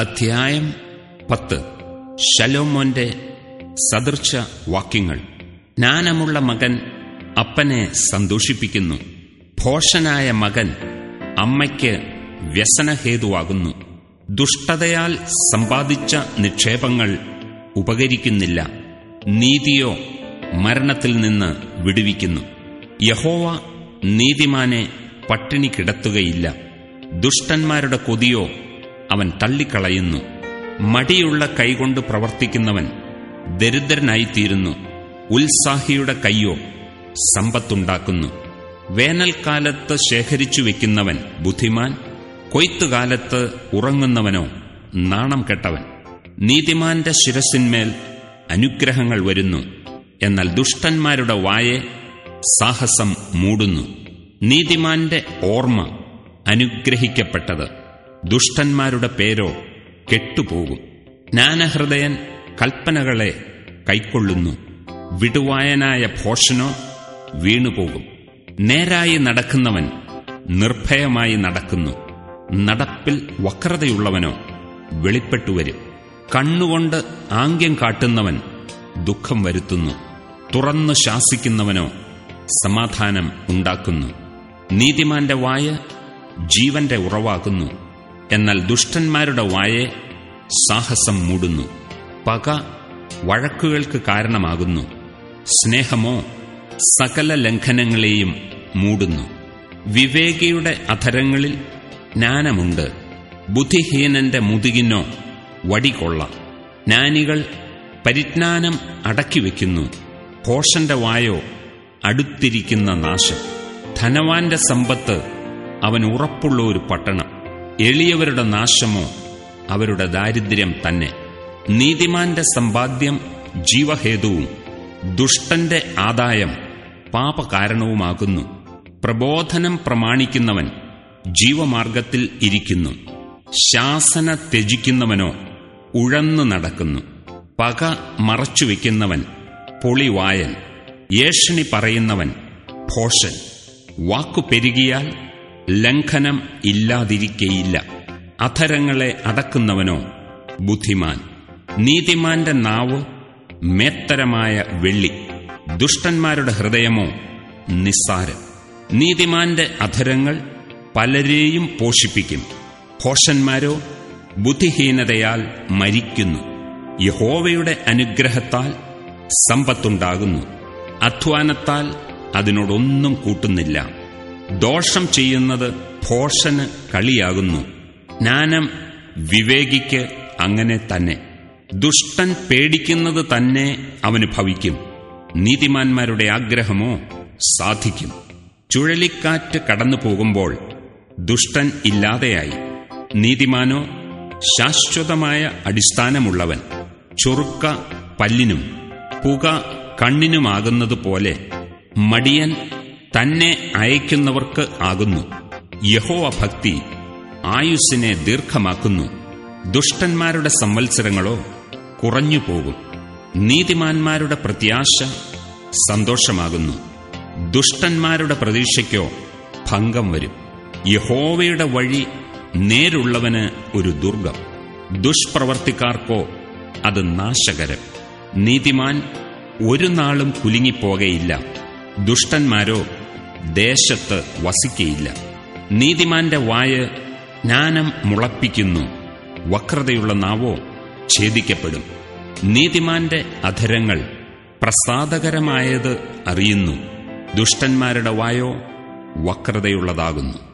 അധ്യായം പത്ത്. ശലോമോന്റെ സദൃശ വാക്യങ്ങൾ. ജ്ഞാനമുള്ള മകൻ അപ്പനെ സന്തോഷിപ്പിക്കുന്നു. ഭോഷനായ മകൻ അമ്മയ്ക്ക് വ്യസനഹേതുവാകുന്നു. ദുഷ്ടതയാൽ സമ്പാദിച്ച നിക്ഷേപങ്ങൾ ഉപകരിക്കുന്നില്ല. നീതിയോ മരണത്തിൽ നിന്ന് വിടുവിക്കുന്നു. യഹോവ നീതിമാനെ പട്ടിണി കിടത്തുകയില്ല. ദുഷ്ടന്മാരുടെ കൊതിയോ അവൻ തള്ളിക്കളയുന്നു. മടിയുള്ള കൈകൊണ്ട് പ്രവർത്തിക്കുന്നവൻ ദരിദ്രനായിത്തീരുന്നു. ഉത്സാഹിയുടെ കൈയോ സമ്പത്തുണ്ടാക്കുന്നു. വേനൽക്കാലത്ത് ശേഖരിച്ചു വെക്കുന്നവൻ ബുദ്ധിമാൻ കൊയ്ത്തുകാലത്ത് ഉറങ്ങുന്നവനോ നാണം കെട്ടവൻ. നീതിമാന്റെ ശിരസിന്മേൽ അനുഗ്രഹങ്ങൾ വരുന്നു. എന്നാൽ ദുഷ്ടന്മാരുടെ വായെ സാഹസം മൂടുന്നു. നീതിമാന്റെ ഓർമ്മ അനുഗ്രഹിക്കപ്പെട്ടത്. ദുഷ്ടന്മാരുടെ പേരോ കെട്ടുപോകും. ജ്ഞാനഹൃദയൻ കൽപ്പനകളെ കൈക്കൊള്ളുന്നു. വിടുവായനായ ഭോഷനോ വീണുപോകും. നേരായി നടക്കുന്നവൻ നിർഭയമായി നടക്കുന്നു. നടപ്പിൽ വക്രതയുള്ളവനോ വെളിപ്പെട്ടുവരും കണ്ണുകൊണ്ട് ആംഗ്യം കാട്ടുന്നവൻ ദുഃഖം വരുത്തുന്നു. തുറന്നു ശാസിക്കുന്നവനോ സമാധാനം ഉണ്ടാക്കുന്നു. നീതിമാന്റെ വായ ജീവന്റെ ഉറവാകുന്നു എന്നാൽ ദുഷ്ടന്മാരുടെ വായെ സാഹസം മൂടുന്നു. പക വഴക്കുകൾക്ക് കാരണമാകുന്നു. സ്നേഹമോ സകല ലംഘനങ്ങളെയും മൂടുന്നു. വിവേകിയുടെ അധരങ്ങളിൽ ജ്ഞാനമുണ്ട്. ബുദ്ധിഹീനന്റെ മുതുകിനോ വടികൊള്ള. ജ്ഞാനികൾ പരിജ്ഞാനം അടക്കിവെക്കുന്നു. പോഷന്റെ വായോ അടുത്തിരിക്കുന്ന നാശം. ധനവാന്റെ സമ്പത്ത് അവൻ ഉറപ്പുള്ള ഒരു പട്ടണം. എളിയവരുടെ നാശമോ അവരുടെ ദാരിദ്ര്യം തന്നെ. നീതിമാന്റെ സമ്പാദ്യം ജീവഹേതുവും ദുഷ്ടന്റെ ആദായം പാപകാരണവുമാകുന്നു. പ്രബോധനം പ്രമാണിക്കുന്നവൻ ജീവമാർഗത്തിൽ ഇരിക്കുന്നു. ശാസന ത്യജിക്കുന്നവനോ ഉഴന്നു നടക്കുന്നു. പക മറച്ചുവെക്കുന്നവൻ പൊളിവായൻ ഏഷണി പറയുന്നവൻ ഭോഷൻ. വാക്കു പെരുകിയാൽ ലംഘനം ഇല്ലാതിരിക്കയില്ല. അധരങ്ങളെ അടക്കുന്നവനോ ബുദ്ധിമാൻ. നീതിമാന്റെ നാവ് മേത്തരമായ വെള്ളി. ദുഷ്ടന്മാരുടെ ഹൃദയമോ നിസ്സാരം. നീതിമാന്റെ അധരങ്ങൾ പലരെയും പോഷിപ്പിക്കും. ഭോഷന്മാരോ ബുദ്ധിഹീനതയാൽ മരിക്കുന്നു. യഹോവയുടെ അനുഗ്രഹത്താൽ സമ്പത്തുണ്ടാകുന്നു. അധ്വാനത്താൽ അതിനോടൊന്നും കൂട്ടുന്നില്ല. ദോഷം ചെയ്യുന്നത് ഭോഷന് കളിയാകുന്നു. ജ്ഞാനം വിവേകിക്ക് അങ്ങനെ തന്നെ. ദുഷ്ടൻ പേടിക്കുന്നത് തന്നെ അവന് ഭവിക്കും. നീതിമാന്മാരുടെ ആഗ്രഹമോ സാധിക്കും. ചുഴലിക്കാറ്റ് കടന്നു പോകുമ്പോൾ ദുഷ്ടൻ ഇല്ലാതെയായി. നീതിമാനോ ശാശ്വതമായ അടിസ്ഥാനമുള്ളവൻ. ചൊറുക്ക പല്ലിനും പുക കണ്ണിനുമാകുന്നതുപോലെ മടിയൻ തന്നെ അയക്കുന്നവർക്ക് ആകുന്നു. യഹോവ ഭക്തി ആയുസ്സിനെ ദീർഘമാക്കുന്നു. ദുഷ്ടന്മാരുടെ സംവത്സരങ്ങളോ കുറഞ്ഞുപോകും. നീതിമാന്മാരുടെ പ്രത്യാശ സന്തോഷമാകുന്നു. ദുഷ്ടന്മാരുടെ പ്രതീക്ഷയ്ക്കോ ഭംഗം വരും. യഹോവയുടെ വഴി നേരുള്ളവന് ഒരു ദുർഗം. ദുഷ്പ്രവർത്തിക്കാർക്കോ അത് നാശകരം. നീതിമാൻ ഒരു നാളും കുലുങ്ങിപ്പോകയില്ല. ദുഷ്ടന്മാരോ ദേശത്ത് വസിക്കയില്ല. നീതിമാന്റെ വായ ജ്ഞാനം മുളപ്പിക്കുന്നു. വക്രതയുള്ള നാവോ ഛേദിക്കപ്പെടും. നീതിമാന്റെ അധരങ്ങൾ പ്രസാദകരമായത് അറിയുന്നു. ദുഷ്ടന്മാരുടെ വായോ വക്രതയുള്ളതാകുന്നു.